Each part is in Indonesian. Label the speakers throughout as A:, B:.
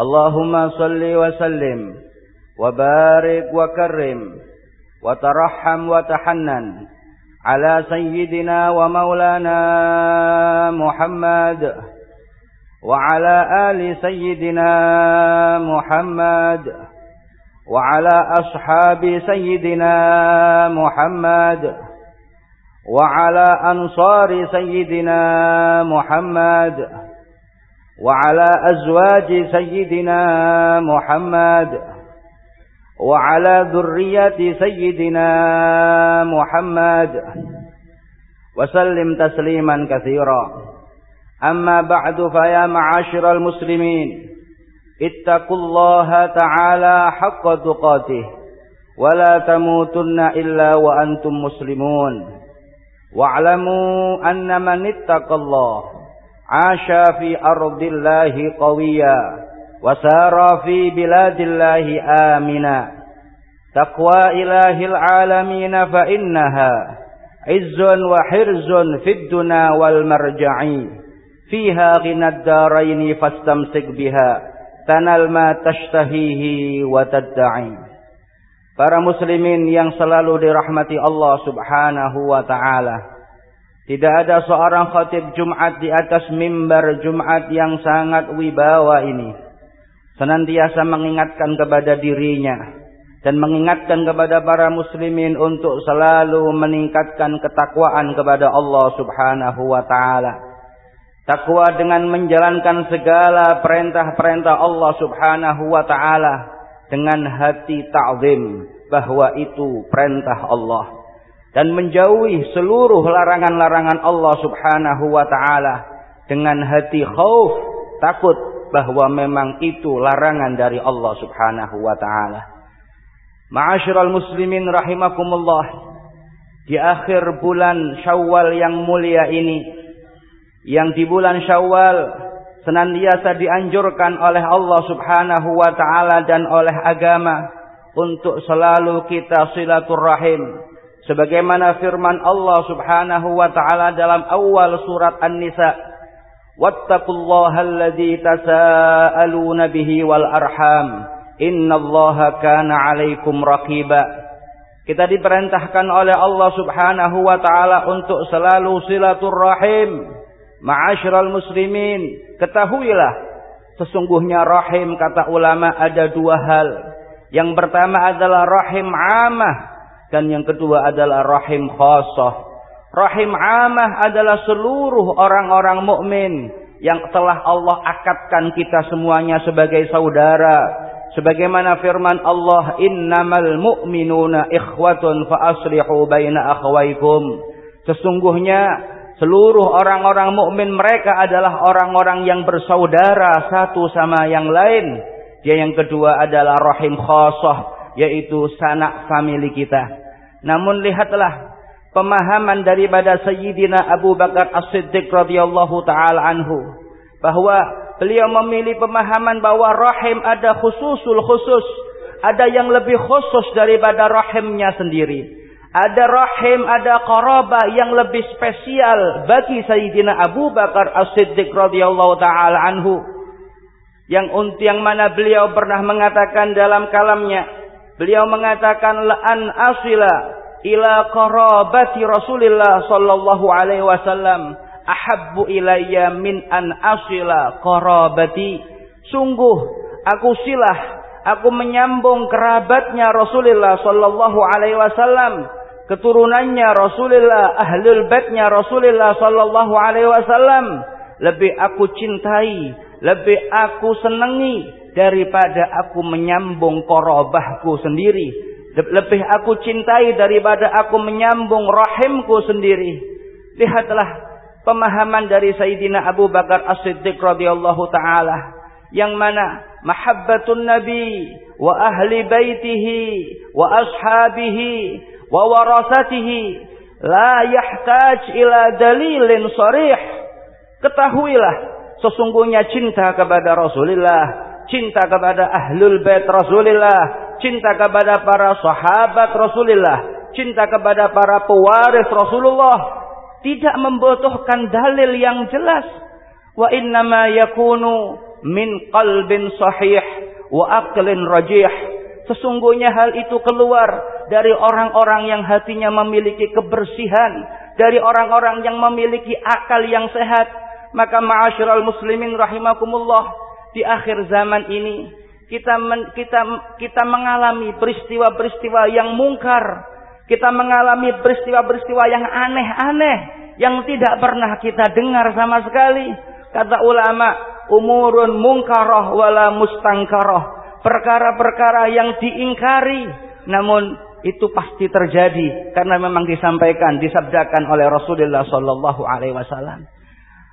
A: اللهم صل وسلم وبارك وكرم وترحم وتحنن على سيدنا ومولانا محمد وعلى آل سيدنا محمد وعلى أصحاب سيدنا محمد وعلى أنصار سيدنا محمد وعلى أزواج سيدنا محمد وعلى ذرية سيدنا محمد. وسلم تسليما كثيرا. أما بعد فيا معاشر المسلمين اتقوا الله تعالى حق تقاته ولا تموتن إلا وأنتم مسلمون. واعلموا أن من اتقى الله عاش في أرض الله قويا وسار في بلاد الله آمنا تقوى إله العالمين فإنها عز وحرز في الدنا والمرجع فيها غنى الدارين فاستمسك بها tanal ma tashtahihi wa tadda'i. Para muslimin yang selalu dirahmati Allah Subhanahu wa taala. Tidak ada seorang khatib Jumat di atas mimbar Jumat yang sangat wibawa ini. Senantiasa mengingatkan kepada dirinya dan mengingatkan kepada para muslimin untuk selalu meningkatkan ketakwaan kepada Allah Subhanahu wa taala Takwa dengan menjalankan segala perintah-perintah Allah subhanahu wa ta'ala. Dengan hati ta'zim bahwa itu perintah Allah. Dan menjauhi seluruh larangan-larangan Allah subhanahu wa ta'ala. Dengan hati khauf, takut bahwa memang itu larangan dari Allah subhanahu wa ta'ala. Ma'asyiral muslimin rahimakumullah. Di akhir bulan syawal yang mulia ini yang di bulan Syawal senantiasa dianjurkan oleh Allah Subhanahu wa taala dan oleh agama untuk selalu kita silaturahim sebagaimana firman Allah Subhanahu wa taala dalam awal surat An-Nisa tasaaluna bihi wal arham innallaha kana 'alaikum raqiba kita diperintahkan oleh Allah Subhanahu wa taala untuk selalu silaturahim Ma'asyiral muslimin, ketahuilah sesungguhnya rahim kata ulama ada dua hal. Yang pertama adalah rahim amah dan yang kedua adalah rahim khasah. Rahim amah adalah seluruh orang-orang mukmin yang telah Allah akadkan kita semuanya sebagai saudara. Sebagaimana firman Allah, "Innamal mu'minuna ikhwatun fa aslihu baina akhwaykum." Sesungguhnya Seluruh orang-orang mukmin mereka adalah orang-orang yang bersaudara satu sama yang lain. Dia yang kedua adalah rahim khasah, yaitu sanak famili kita. Namun lihatlah pemahaman daripada Sayyidina Abu Bakar As-Siddiq radhiyallahu taala anhu bahwa beliau memilih pemahaman bahwa rahim ada khususul khusus, ada yang lebih khusus daripada rahimnya sendiri. Ada rahim, ada qaraba yang lebih spesial bagi Sayyidina Abu Bakar As-Siddiq radhiyallahu taala anhu. Yang yang mana beliau pernah mengatakan dalam kalamnya, beliau mengatakan la'an asila ila qarabati Rasulillah sallallahu alaihi wasallam ahabbu ilayya min an asila qarabati. Sungguh aku silah aku menyambung kerabatnya Rasulullah sallallahu alaihi wasallam keturunannya Rasulullah, ahlul baitnya Rasulullah sallallahu alaihi wasallam lebih aku cintai, lebih aku senangi daripada aku menyambung korobahku sendiri. Lebih aku cintai daripada aku menyambung rahimku sendiri. Lihatlah pemahaman dari Sayyidina Abu Bakar As-Siddiq radhiyallahu taala. yang mana mahabbatun nabi wa ahli baitihi wa ashabihi wa warasatihi la yahtaj ila dalilin sarih ketahuilah sesungguhnya cinta kepada Rasulullah cinta kepada ahlul bait Rasulullah cinta kepada para sahabat Rasulullah cinta kepada para pewaris Rasulullah tidak membutuhkan dalil yang jelas wa innama yakunu min qalbin sahih wa aqlin rajih. Sesungguhnya hal itu keluar dari orang-orang yang hatinya memiliki kebersihan, dari orang-orang yang memiliki akal yang sehat. Maka ma'asyiral muslimin rahimakumullah, di akhir zaman ini kita men, kita kita mengalami peristiwa-peristiwa yang mungkar. Kita mengalami peristiwa-peristiwa yang aneh-aneh yang tidak pernah kita dengar sama sekali. Kata ulama, umurun mungkarah wala mustangkarah. Perkara-perkara yang diingkari namun itu pasti terjadi karena memang disampaikan, disabdakan oleh Rasulullah sallallahu alaihi wasallam.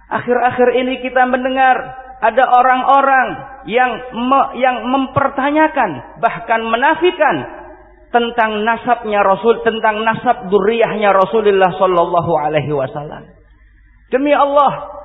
A: Akhir-akhir ini kita mendengar ada orang-orang yang me, yang mempertanyakan bahkan menafikan tentang nasabnya Rasul, tentang nasab duriyahnya Rasulullah sallallahu alaihi wasallam. Demi Allah,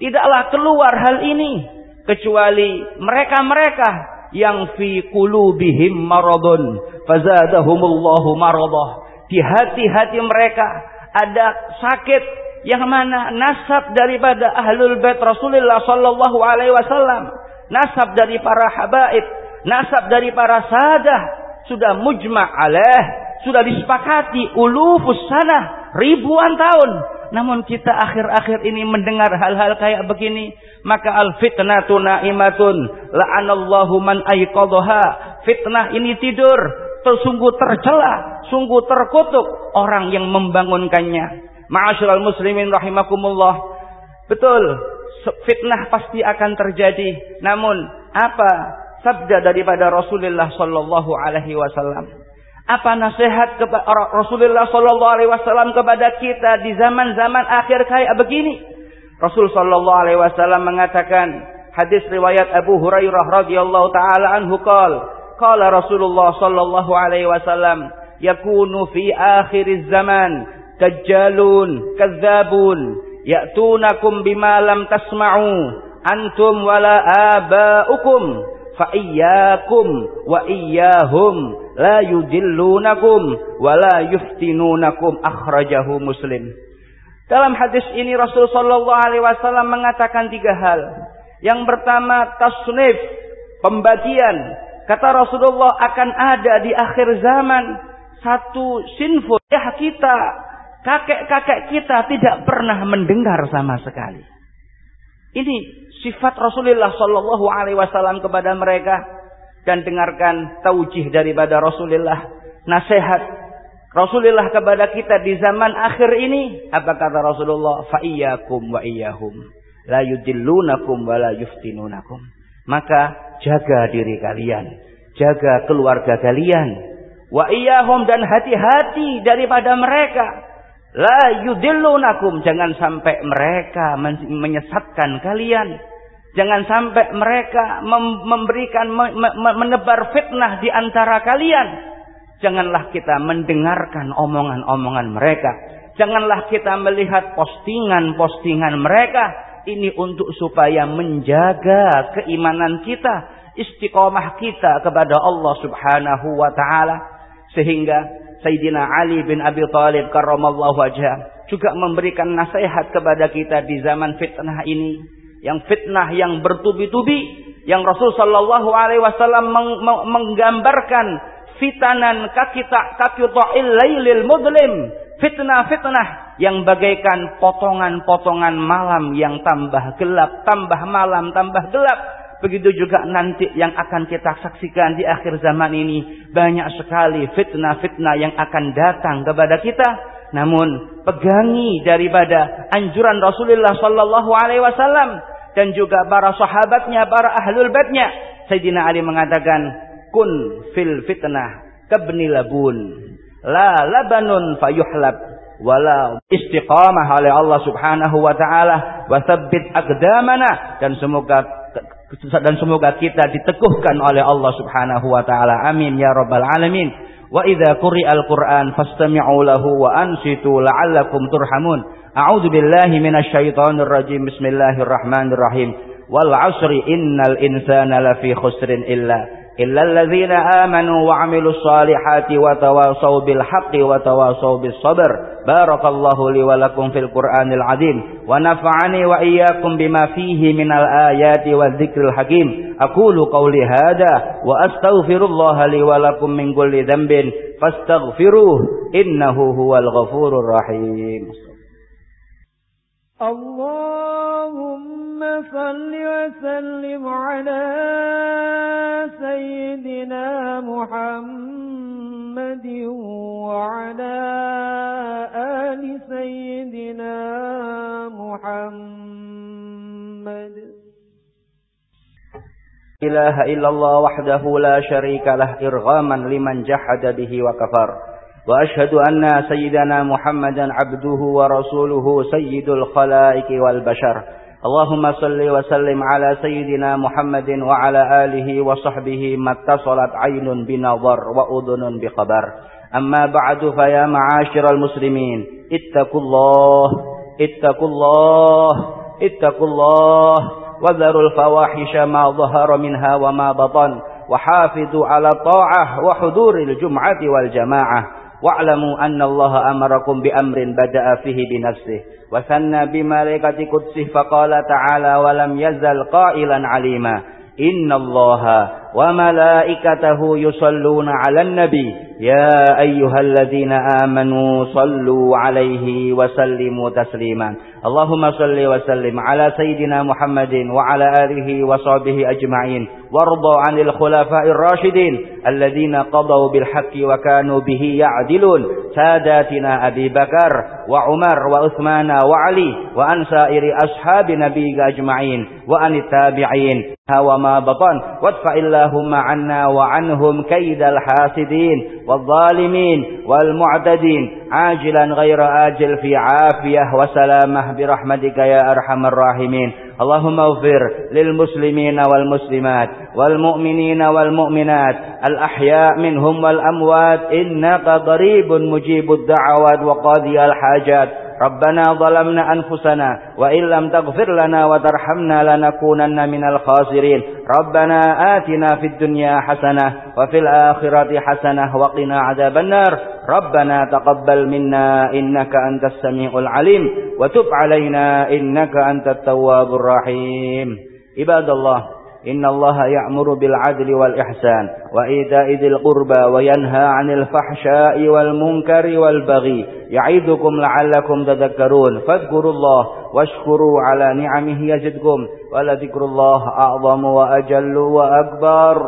A: Tidaklah keluar hal ini kecuali mereka-mereka yang fi qulubihim maradun fazadahumullahu maradah. Di hati-hati mereka ada sakit yang mana nasab daripada ahlul bait Rasulullah sallallahu alaihi wasallam, nasab dari para habaib, nasab dari para sadah sudah mujma' alaih, sudah disepakati ulufus sana ribuan tahun namun kita akhir-akhir ini mendengar hal-hal kayak begini, maka al fitnatu naimatun, la'anallahu man ayqadha. Fitnah ini tidur, tersungguh tercela, sungguh terkutuk orang yang membangunkannya. Ma'asyiral muslimin rahimakumullah. Betul, fitnah pasti akan terjadi. Namun apa sabda daripada Rasulullah sallallahu alaihi wasallam? Apa nasihat Rasulullah Sallallahu Alaihi Wasallam kepada kita di zaman-zaman akhir kayak begini? Rasul Sallallahu Alaihi Wasallam mengatakan hadis riwayat Abu Hurairah radhiyallahu taala anhu qol qala Rasulullah Sallallahu Alaihi Wasallam yakunu fi akhir zaman dajjalun kadzabun ya'tunakum bima lam tasma'u antum wala aba'ukum fa iyyakum wa iyyahum la yudillunakum wa la yuftinunakum akhrajahu muslim. Dalam hadis ini Rasul sallallahu alaihi wasallam mengatakan tiga hal. Yang pertama tasnif pembagian. Kata Rasulullah akan ada di akhir zaman satu sinful ya kita kakek-kakek kita tidak pernah mendengar sama sekali. Ini sifat Rasulullah sallallahu alaihi wasallam kepada mereka. Dan dengarkan taujih daripada Rasulullah. Nasihat Rasulullah kepada kita di zaman akhir ini. Apa kata Rasulullah? Fa iyyakum wa iyyahum. La yudillunakum wa la yuftinunakum. Maka jaga diri kalian. Jaga keluarga kalian. Wa iyyahum dan hati-hati daripada mereka la yudillunakum jangan sampai mereka menyesatkan kalian Jangan sampai mereka memberikan menebar fitnah di antara kalian. Janganlah kita mendengarkan omongan-omongan mereka. Janganlah kita melihat postingan-postingan mereka. Ini untuk supaya menjaga keimanan kita, istiqomah kita kepada Allah Subhanahu wa taala sehingga Sayyidina Ali bin Abi Thalib karramallahu wajah juga memberikan nasihat kepada kita di zaman fitnah ini. Yang fitnah yang bertubi-tubi yang Rasul sallallahu alaihi wasallam menggambarkan fitanan kakita kakita'il lailil mudlim. Fitnah-fitnah yang bagaikan potongan-potongan malam yang tambah gelap tambah malam tambah gelap begitu juga nanti yang akan kita saksikan di akhir zaman ini banyak sekali fitnah-fitnah yang akan datang kepada kita namun pegangi daripada anjuran Rasulullah sallallahu alaihi wasallam dan juga para sahabatnya, para ahlul baitnya. Sayyidina Ali mengatakan, "Kun fil fitnah kabni labun, la labanun fayuhlab, wala istiqamah oleh Allah Subhanahu wa taala wa tsabbit dan semoga dan semoga kita diteguhkan oleh Allah Subhanahu wa taala. Amin ya rabbal alamin. Wa idza quri'al Qur'an fastami'u lahu wa ansitu la'allakum turhamun. A'udzu billahi minasyaitonir rajim. Bismillahirrahmanirrahim. Wal 'asri innal insana lafi khusrin illa إلا الذين آمنوا وعملوا الصالحات وتواصوا بالحق وتواصوا بالصبر. بارك الله لي ولكم في القرآن العظيم. ونفعني وإياكم بما فيه من الآيات والذكر الحكيم. أقول قولي هذا وأستغفر الله لي ولكم من كل ذنب فاستغفروه إنه هو الغفور الرحيم.
B: اللهم صل وسلم على سيدنا محمد وعلى آل سيدنا محمد.
A: إله إلا الله وحده لا شريك له إرغاما لمن جحد به وكفر. وأشهد أن سيدنا محمدا عبده ورسوله سيد الخلائق والبشر. اللهم صل وسلم على سيدنا محمد وعلى آله وصحبه ما اتصلت عين بنظر وأذن بخبر. أما بعد فيا معاشر المسلمين اتقوا الله اتقوا الله اتقوا الله وذروا الفواحش ما ظهر منها وما بطن وحافظوا على الطاعة وحضور الجمعة والجماعة. wa'lamu anna Allah amarakum bi amrin bada'a fihi bi nafsihi. Wa sanna bi malaikati qudsihi faqala ta'ala wa lam yazal qailan alima. Inna Allah وملائكته يصلون على النبي. يا أيها الذين آمنوا صلوا عليه وسلموا تسليما. اللهم صل وسلم على سيدنا محمد وعلى آله وصحبه أجمعين. وارضى عن الخلفاء الراشدين الذين قضوا بالحق وكانوا به يعدلون. ساداتنا أبي بكر وعمر وعثمان وعلي وأن سائر أصحاب نبيك أجمعين وأن التابعين. وما بطن. وادفع اللهم عنا وعنهم كيد الحاسدين والظالمين والمعتدين. عاجلا غير آجل في عافية وسلامة برحمتك يا أرحم الراحمين. اللهم اغفر للمسلمين والمسلمات والمؤمنين والمؤمنات الأحياء منهم والأموات. إنك ضريب مجيب الدعوات وقاضي الحاجات. ربنا ظلمنا أنفسنا وإن لم تغفر لنا وترحمنا لنكونن من الخاسرين. ربنا آتنا في الدنيا حسنة وفي الآخرة حسنة وقنا عذاب النار. ربنا تقبل منا إنك أنت السميع العليم وتب علينا إنك أنت التواب الرحيم. عباد الله إن الله يأمر بالعدل والإحسان وإيتاء ذي القربى وينهى عن الفحشاء والمنكر والبغي يعيدكم لعلكم تذكرون فاذكروا الله واشكروا على نعمه يزدكم ولذكر الله أعظم وأجل وأكبر